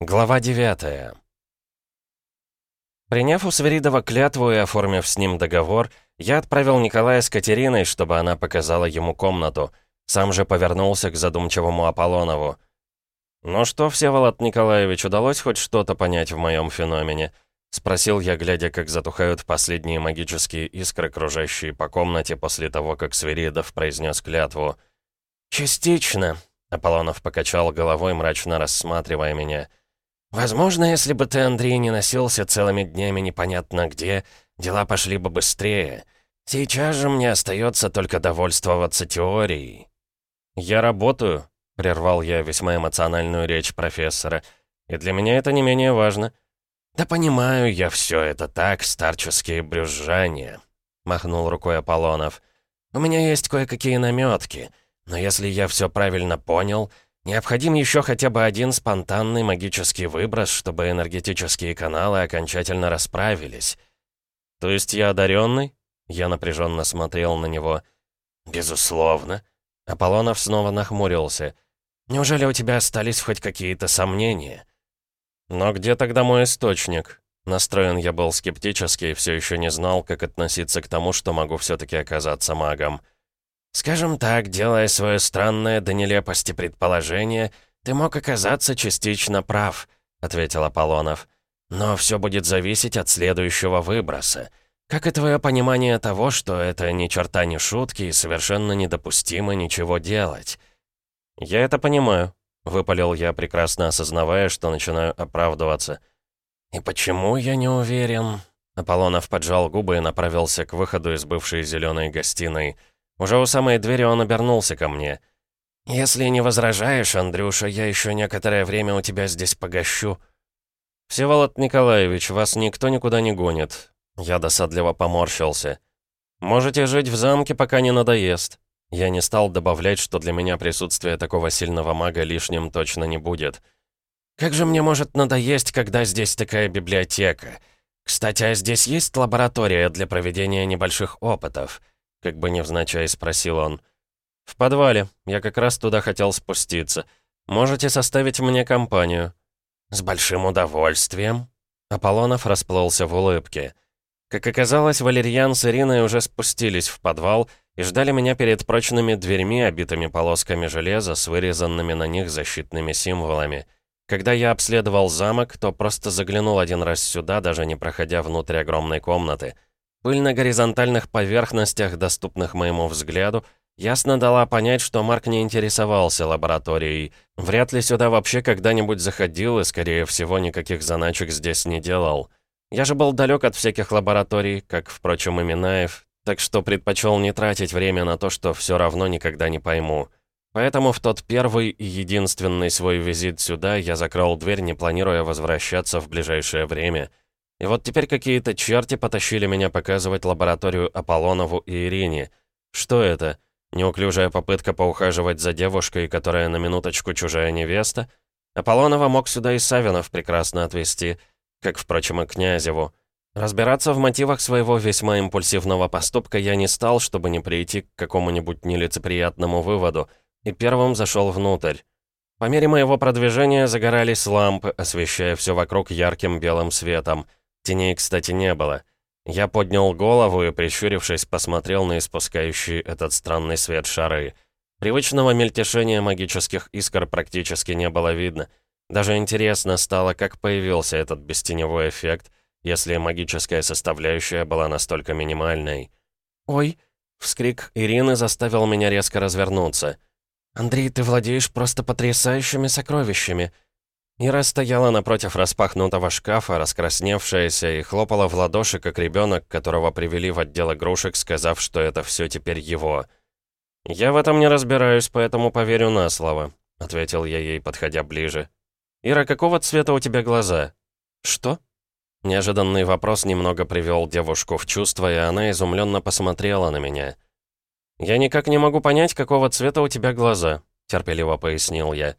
Глава 9 Приняв у Сверидова клятву и оформив с ним договор, я отправил Николая с Катериной, чтобы она показала ему комнату. Сам же повернулся к задумчивому Аполлонову. «Ну что, Всеволод Николаевич, удалось хоть что-то понять в моем феномене?» — спросил я, глядя, как затухают последние магические искры, кружащие по комнате после того, как Свиридов произнес клятву. «Частично», — Аполлонов покачал головой, мрачно рассматривая меня — Возможно, если бы ты, Андрей, не носился целыми днями непонятно где, дела пошли бы быстрее. Сейчас же мне остается только довольствоваться теорией. «Я работаю», — прервал я весьма эмоциональную речь профессора, «и для меня это не менее важно». «Да понимаю я все это так, старческие брюзжания», — махнул рукой Аполлонов. «У меня есть кое-какие наметки, но если я все правильно понял, — Необходим еще хотя бы один спонтанный магический выброс, чтобы энергетические каналы окончательно расправились. То есть я одаренный? Я напряженно смотрел на него. Безусловно. Аполлонов снова нахмурился. Неужели у тебя остались хоть какие-то сомнения? Но где тогда мой источник? Настроен я был скептически и все еще не знал, как относиться к тому, что могу все-таки оказаться магом. «Скажем так, делая свое странное до нелепости предположение, ты мог оказаться частично прав», — ответил Аполлонов. «Но все будет зависеть от следующего выброса. Как и твое понимание того, что это ни черта не шутки и совершенно недопустимо ничего делать?» «Я это понимаю», — выпалил я, прекрасно осознавая, что начинаю оправдываться. «И почему я не уверен?» Аполлонов поджал губы и направился к выходу из бывшей зеленой гостиной. Уже у самой двери он обернулся ко мне. «Если не возражаешь, Андрюша, я еще некоторое время у тебя здесь погощу». «Всеволод Николаевич, вас никто никуда не гонит». Я досадливо поморщился. «Можете жить в замке, пока не надоест». Я не стал добавлять, что для меня присутствие такого сильного мага лишним точно не будет. «Как же мне может надоесть, когда здесь такая библиотека? Кстати, а здесь есть лаборатория для проведения небольших опытов?» Как бы невзначай спросил он. «В подвале. Я как раз туда хотел спуститься. Можете составить мне компанию?» «С большим удовольствием». Аполлонов расплылся в улыбке. Как оказалось, Валерьян с Ириной уже спустились в подвал и ждали меня перед прочными дверьми, обитыми полосками железа с вырезанными на них защитными символами. Когда я обследовал замок, то просто заглянул один раз сюда, даже не проходя внутрь огромной комнаты — Пыль на горизонтальных поверхностях, доступных моему взгляду, ясно дала понять, что Марк не интересовался лабораторией. Вряд ли сюда вообще когда-нибудь заходил и, скорее всего, никаких заначек здесь не делал. Я же был далек от всяких лабораторий, как, впрочем, и Минаев, так что предпочел не тратить время на то, что все равно никогда не пойму. Поэтому в тот первый и единственный свой визит сюда я закрыл дверь, не планируя возвращаться в ближайшее время — и вот теперь какие-то черти потащили меня показывать лабораторию Аполлонову и Ирине. Что это? Неуклюжая попытка поухаживать за девушкой, которая на минуточку чужая невеста? Аполлонова мог сюда и Савинов прекрасно отвезти, как, впрочем, и Князеву. Разбираться в мотивах своего весьма импульсивного поступка я не стал, чтобы не прийти к какому-нибудь нелицеприятному выводу, и первым зашел внутрь. По мере моего продвижения загорались лампы, освещая все вокруг ярким белым светом. Теней, кстати, не было. Я поднял голову и, прищурившись, посмотрел на испускающие этот странный свет шары. Привычного мельтешения магических искр практически не было видно. Даже интересно стало, как появился этот бестеневой эффект, если магическая составляющая была настолько минимальной. «Ой!» — вскрик Ирины заставил меня резко развернуться. «Андрей, ты владеешь просто потрясающими сокровищами!» Ира стояла напротив распахнутого шкафа, раскрасневшаяся, и хлопала в ладоши, как ребенок, которого привели в отдел игрушек, сказав, что это все теперь его. «Я в этом не разбираюсь, поэтому поверю на слово», — ответил я ей, подходя ближе. «Ира, какого цвета у тебя глаза?» «Что?» Неожиданный вопрос немного привел девушку в чувство, и она изумленно посмотрела на меня. «Я никак не могу понять, какого цвета у тебя глаза», — терпеливо пояснил я.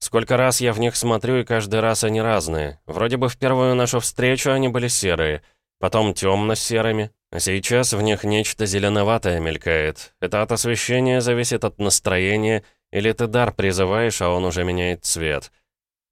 Сколько раз я в них смотрю, и каждый раз они разные. Вроде бы в первую нашу встречу они были серые, потом темно-серыми, а сейчас в них нечто зеленоватое мелькает. Это от освещения зависит от настроения, или ты дар призываешь, а он уже меняет цвет.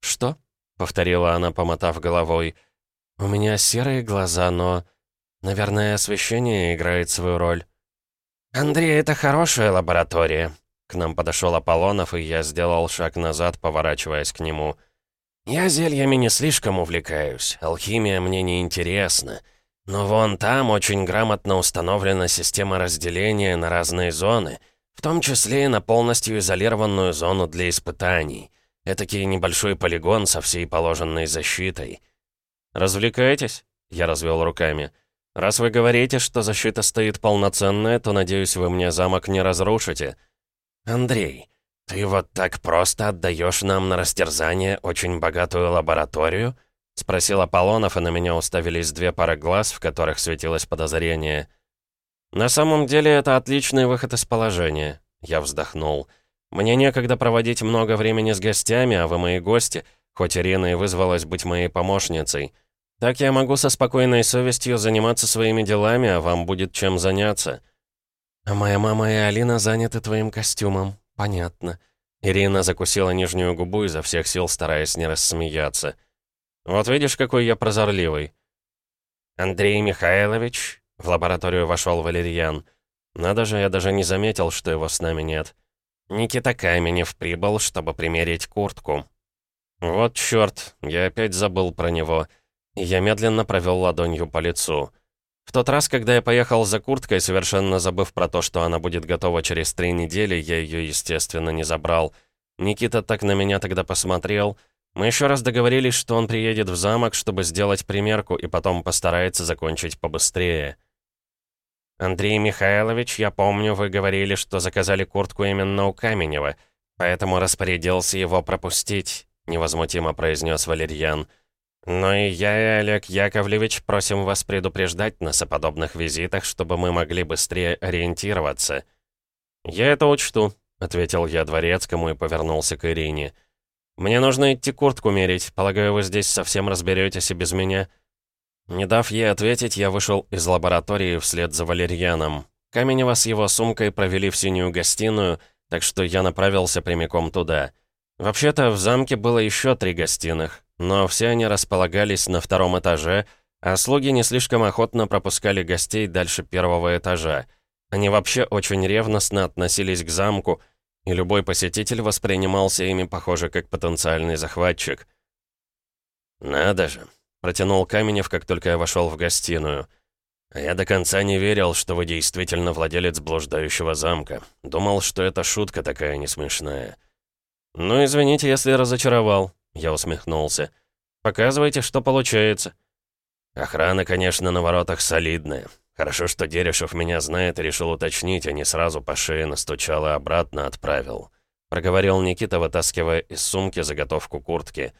Что? повторила она, помотав головой. «У меня серые глаза, но, наверное, освещение играет свою роль». «Андрей, это хорошая лаборатория». К нам подошел Аполлонов, и я сделал шаг назад, поворачиваясь к нему. «Я зельями не слишком увлекаюсь, алхимия мне не интересна. Но вон там очень грамотно установлена система разделения на разные зоны, в том числе и на полностью изолированную зону для испытаний. Этакий небольшой полигон со всей положенной защитой». «Развлекаетесь?» — я развел руками. «Раз вы говорите, что защита стоит полноценная, то, надеюсь, вы мне замок не разрушите». «Андрей, ты вот так просто отдаешь нам на растерзание очень богатую лабораторию?» — спросил Аполлонов, и на меня уставились две пары глаз, в которых светилось подозрение. «На самом деле это отличный выход из положения», — я вздохнул. «Мне некогда проводить много времени с гостями, а вы мои гости, хоть Ирина и вызвалась быть моей помощницей». Так я могу со спокойной совестью заниматься своими делами, а вам будет чем заняться. А моя мама и Алина заняты твоим костюмом. Понятно. Ирина закусила нижнюю губу изо всех сил, стараясь не рассмеяться. Вот видишь, какой я прозорливый. Андрей Михайлович, в лабораторию вошел Валерьян. Надо же, я даже не заметил, что его с нами нет. Никита Каменев прибыл, чтобы примерить куртку. Вот чёрт, я опять забыл про него. Я медленно провел ладонью по лицу. В тот раз, когда я поехал за курткой, совершенно забыв про то, что она будет готова через три недели, я ее, естественно, не забрал. Никита так на меня тогда посмотрел. Мы еще раз договорились, что он приедет в замок, чтобы сделать примерку, и потом постарается закончить побыстрее. «Андрей Михайлович, я помню, вы говорили, что заказали куртку именно у Каменева, поэтому распорядился его пропустить», — невозмутимо произнес Валерьян. Но и я, и Олег Яковлевич просим вас предупреждать нас о подобных визитах, чтобы мы могли быстрее ориентироваться». «Я это учту», — ответил я дворецкому и повернулся к Ирине. «Мне нужно идти куртку мерить. Полагаю, вы здесь совсем разберетесь и без меня». Не дав ей ответить, я вышел из лаборатории вслед за Валерьяном. Каменева с его сумкой провели в синюю гостиную, так что я направился прямиком туда. Вообще-то, в замке было еще три гостиных но все они располагались на втором этаже, а слуги не слишком охотно пропускали гостей дальше первого этажа. Они вообще очень ревностно относились к замку, и любой посетитель воспринимался ими, похоже, как потенциальный захватчик. «Надо же», — протянул Каменев, как только я вошел в гостиную. «А я до конца не верил, что вы действительно владелец блуждающего замка. Думал, что это шутка такая несмешная». «Ну, извините, если разочаровал», я усмехнулся. «Показывайте, что получается». «Охрана, конечно, на воротах солидная. Хорошо, что Дерешев меня знает и решил уточнить, а не сразу по шее настучал и обратно отправил». Проговорил Никита, вытаскивая из сумки заготовку куртки.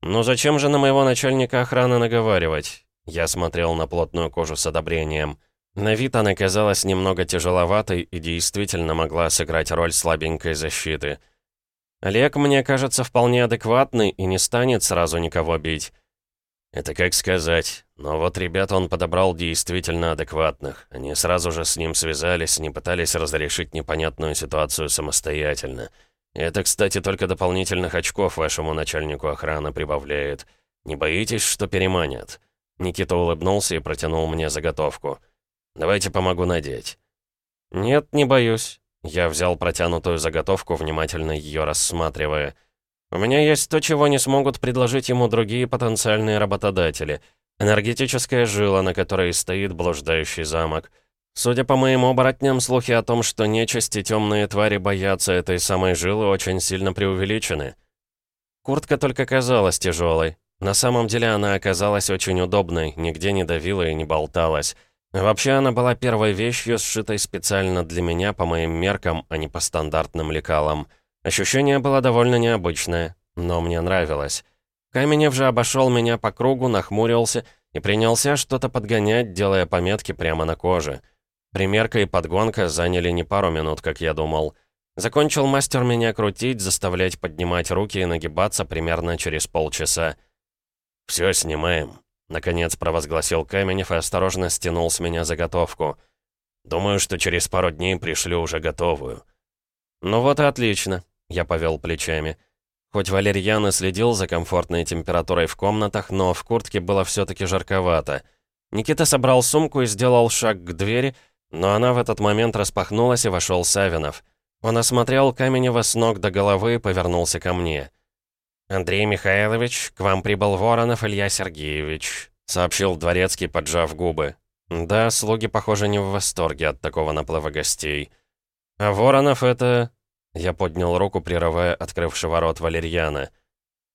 «Ну зачем же на моего начальника охраны наговаривать?» Я смотрел на плотную кожу с одобрением. На вид она казалась немного тяжеловатой и действительно могла сыграть роль слабенькой защиты — Олег, мне кажется, вполне адекватный и не станет сразу никого бить. Это как сказать. Но вот ребят он подобрал действительно адекватных. Они сразу же с ним связались, не пытались разрешить непонятную ситуацию самостоятельно. Это, кстати, только дополнительных очков вашему начальнику охраны прибавляет. Не боитесь, что переманят?» Никита улыбнулся и протянул мне заготовку. «Давайте помогу надеть». «Нет, не боюсь. Я взял протянутую заготовку, внимательно ее рассматривая. «У меня есть то, чего не смогут предложить ему другие потенциальные работодатели. Энергетическая жила, на которой стоит блуждающий замок. Судя по моим оборотням, слухи о том, что нечисть и темные твари боятся этой самой жилы, очень сильно преувеличены. Куртка только казалась тяжелой. На самом деле она оказалась очень удобной, нигде не давила и не болталась. Вообще, она была первой вещью, сшитой специально для меня по моим меркам, а не по стандартным лекалам. Ощущение было довольно необычное, но мне нравилось. Каменев же обошел меня по кругу, нахмурился и принялся что-то подгонять, делая пометки прямо на коже. Примерка и подгонка заняли не пару минут, как я думал. Закончил мастер меня крутить, заставлять поднимать руки и нагибаться примерно через полчаса. «Все, снимаем», Наконец провозгласил Каменев и осторожно стянул с меня заготовку. «Думаю, что через пару дней пришлю уже готовую». «Ну вот и отлично», — я повел плечами. Хоть Валерьян и следил за комфортной температурой в комнатах, но в куртке было все-таки жарковато. Никита собрал сумку и сделал шаг к двери, но она в этот момент распахнулась и вошел Савинов. Он осмотрел Каменева с ног до головы и повернулся ко мне. «Андрей Михайлович, к вам прибыл Воронов Илья Сергеевич», — сообщил Дворецкий, поджав губы. «Да, слуги, похоже, не в восторге от такого наплыва гостей. А Воронов это...» Я поднял руку, прерывая открывшего рот Валерьяна.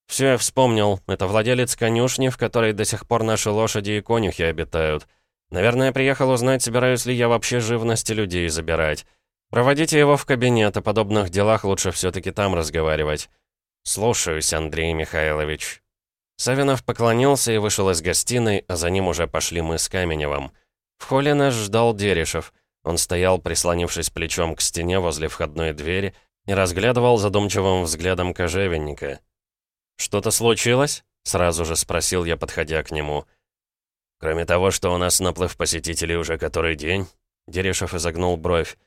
«Все, я вспомнил. Это владелец конюшни, в которой до сих пор наши лошади и конюхи обитают. Наверное, приехал узнать, собираюсь ли я вообще живности людей забирать. Проводите его в кабинет, о подобных делах лучше все-таки там разговаривать. Слушаюсь, Андрей Михайлович». Савинов поклонился и вышел из гостиной, а за ним уже пошли мы с Каменевым. В холле нас ждал Дерешев. Он стоял, прислонившись плечом к стене возле входной двери, и разглядывал задумчивым взглядом кожевенника. «Что-то случилось?» — сразу же спросил я, подходя к нему. «Кроме того, что у нас наплыв посетителей уже который день?» Дерешев изогнул бровь.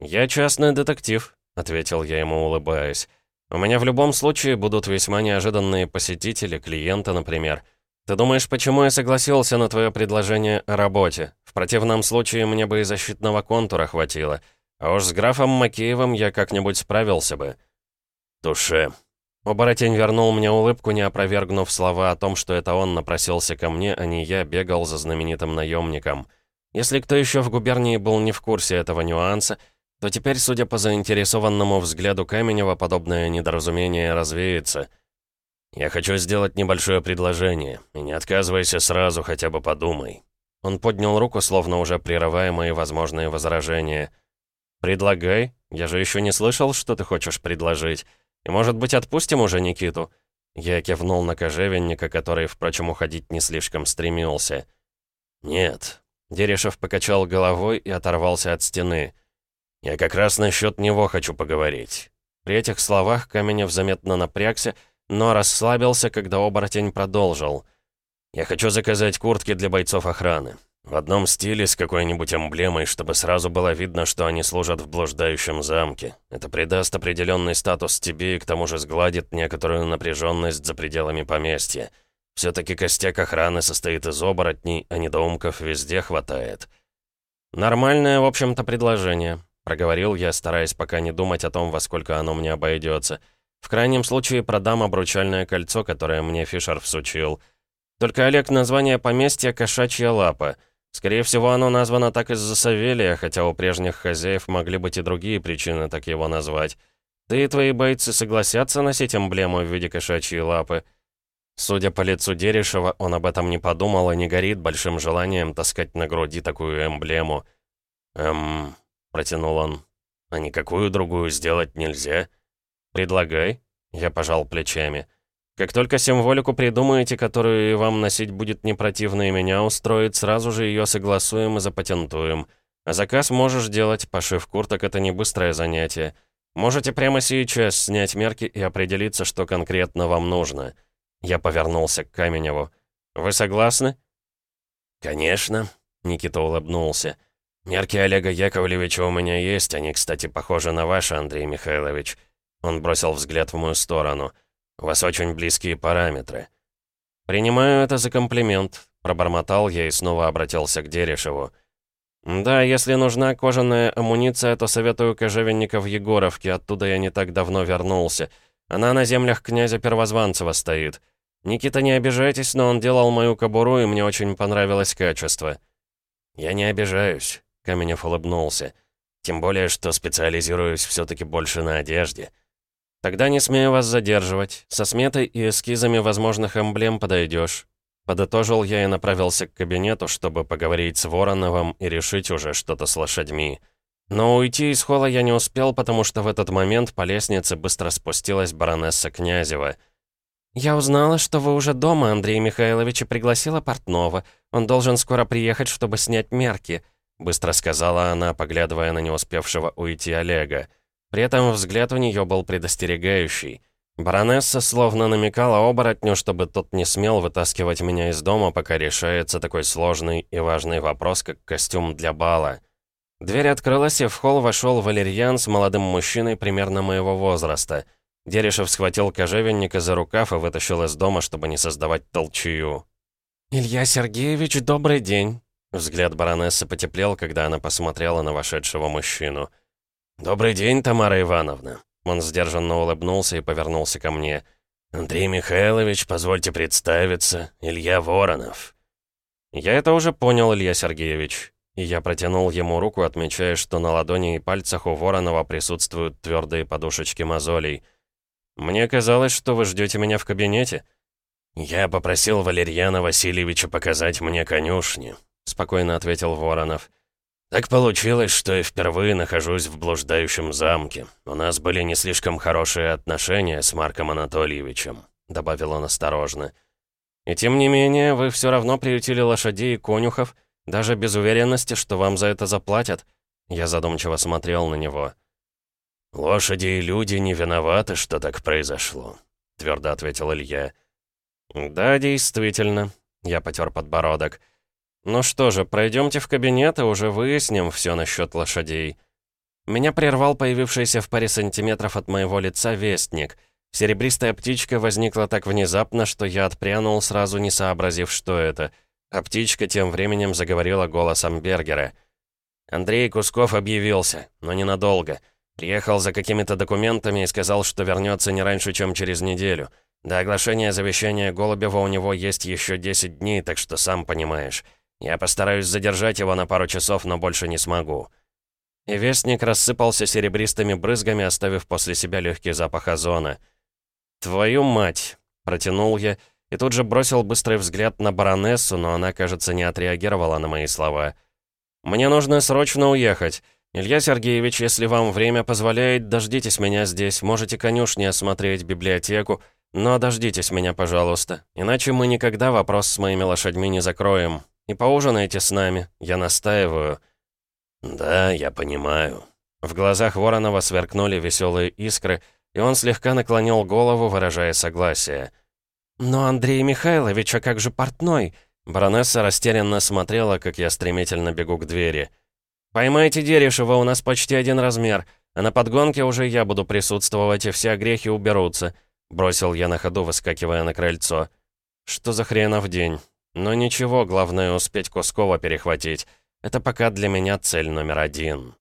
«Я частный детектив», — ответил я ему, улыбаясь. «У меня в любом случае будут весьма неожиданные посетители, клиенты, например. Ты думаешь, почему я согласился на твое предложение о работе? В противном случае мне бы и защитного контура хватило. А уж с графом Макеевым я как-нибудь справился бы». «Туше». Оборотень вернул мне улыбку, не опровергнув слова о том, что это он напросился ко мне, а не я бегал за знаменитым наемником. Если кто еще в губернии был не в курсе этого нюанса, то теперь, судя по заинтересованному взгляду Каменева, подобное недоразумение развеется. «Я хочу сделать небольшое предложение, и не отказывайся сразу, хотя бы подумай». Он поднял руку, словно уже прерывая мои возможные возражения. «Предлагай. Я же еще не слышал, что ты хочешь предложить. И, может быть, отпустим уже Никиту?» Я кивнул на кожевенника, который, впрочем, уходить не слишком стремился. «Нет». Дерешев покачал головой и оторвался от стены. «Я как раз насчет него хочу поговорить». При этих словах Каменев заметно напрягся, но расслабился, когда оборотень продолжил. «Я хочу заказать куртки для бойцов охраны. В одном стиле с какой-нибудь эмблемой, чтобы сразу было видно, что они служат в блуждающем замке. Это придаст определенный статус тебе и к тому же сгладит некоторую напряженность за пределами поместья. Все-таки костяк охраны состоит из оборотней, а недоумков везде хватает». «Нормальное, в общем-то, предложение», — проговорил я, стараясь пока не думать о том, во сколько оно мне обойдется. «В крайнем случае продам обручальное кольцо, которое мне Фишер всучил. Только, Олег, название поместья «Кошачья лапа». Скорее всего, оно названо так из-за Савелия, хотя у прежних хозяев могли быть и другие причины так его назвать. Ты и твои бойцы согласятся носить эмблему в виде кошачьей лапы?» Судя по лицу Дерешева, он об этом не подумал и не горит большим желанием таскать на груди такую эмблему. «Эм...» — протянул он. «А никакую другую сделать нельзя?» «Предлагай», — я пожал плечами. «Как только символику придумаете, которую вам носить будет не противно и меня устроит, сразу же ее согласуем и запатентуем. А заказ можешь делать, пошив курток — это не быстрое занятие. Можете прямо сейчас снять мерки и определиться, что конкретно вам нужно». Я повернулся к Каменеву. «Вы согласны?» «Конечно», — Никита улыбнулся. «Мерки Олега Яковлевича у меня есть, они, кстати, похожи на ваши, Андрей Михайлович». Он бросил взгляд в мою сторону. «У вас очень близкие параметры». «Принимаю это за комплимент», — пробормотал я и снова обратился к Дерешеву. «Да, если нужна кожаная амуниция, то советую кожевенника в Егоровке, оттуда я не так давно вернулся. Она на землях князя Первозванцева стоит. Никита, не обижайтесь, но он делал мою кобуру, и мне очень понравилось качество». «Я не обижаюсь. Каменев улыбнулся. «Тем более, что специализируюсь все-таки больше на одежде». «Тогда не смею вас задерживать. Со сметой и эскизами возможных эмблем подойдешь». Подытожил я и направился к кабинету, чтобы поговорить с Вороновым и решить уже что-то с лошадьми. Но уйти из холла я не успел, потому что в этот момент по лестнице быстро спустилась баронесса Князева. «Я узнала, что вы уже дома, Андрей Михайлович, и пригласила портного. Он должен скоро приехать, чтобы снять мерки», быстро сказала она, поглядывая на не успевшего уйти Олега. При этом взгляд у нее был предостерегающий. Баронесса словно намекала оборотню, чтобы тот не смел вытаскивать меня из дома, пока решается такой сложный и важный вопрос, как костюм для бала. Дверь открылась, и в холл вошел валерьян с молодым мужчиной примерно моего возраста. Дерешев схватил кожевенника за рукав и вытащил из дома, чтобы не создавать толчую. «Илья Сергеевич, добрый день!» Взгляд баронессы потеплел, когда она посмотрела на вошедшего мужчину. «Добрый день, Тамара Ивановна!» Он сдержанно улыбнулся и повернулся ко мне. «Андрей Михайлович, позвольте представиться, Илья Воронов». «Я это уже понял, Илья Сергеевич». И я протянул ему руку, отмечая, что на ладони и пальцах у Воронова присутствуют твердые подушечки мозолей. «Мне казалось, что вы ждете меня в кабинете». «Я попросил Валерьяна Васильевича показать мне конюшни», — спокойно ответил Воронов. «Так получилось, что я впервые нахожусь в блуждающем замке. У нас были не слишком хорошие отношения с Марком Анатольевичем», — добавил он осторожно. «И тем не менее, вы все равно приютили лошадей и конюхов, даже без уверенности, что вам за это заплатят?» Я задумчиво смотрел на него. «Лошади и люди не виноваты, что так произошло», — твердо ответил Илья. «Да, действительно», — я потер подбородок. «Ну что же, пройдемте в кабинет и уже выясним все насчет лошадей». Меня прервал появившийся в паре сантиметров от моего лица вестник. Серебристая птичка возникла так внезапно, что я отпрянул, сразу не сообразив, что это. А птичка тем временем заговорила голосом Бергера. «Андрей Кусков объявился, но ненадолго. Приехал за какими-то документами и сказал, что вернется не раньше, чем через неделю. До оглашения завещания Голубева у него есть еще 10 дней, так что сам понимаешь. Я постараюсь задержать его на пару часов, но больше не смогу». И вестник рассыпался серебристыми брызгами, оставив после себя легкий запах озона. «Твою мать!» — протянул я, и тут же бросил быстрый взгляд на баронессу, но она, кажется, не отреагировала на мои слова. «Мне нужно срочно уехать. Илья Сергеевич, если вам время позволяет, дождитесь меня здесь. Можете конюшни осмотреть, библиотеку. Но дождитесь меня, пожалуйста. Иначе мы никогда вопрос с моими лошадьми не закроем. И поужинайте с нами. Я настаиваю». «Да, я понимаю». В глазах Воронова сверкнули веселые искры, и он слегка наклонил голову, выражая согласие. «Но Андрей Михайлович, а как же портной?» Баронесса растерянно смотрела, как я стремительно бегу к двери. «Поймайте Дерешева, у нас почти один размер, а на подгонке уже я буду присутствовать, и все грехи уберутся», бросил я на ходу, выскакивая на крыльцо. «Что за хренов день? Но ничего, главное успеть Кускова перехватить. Это пока для меня цель номер один».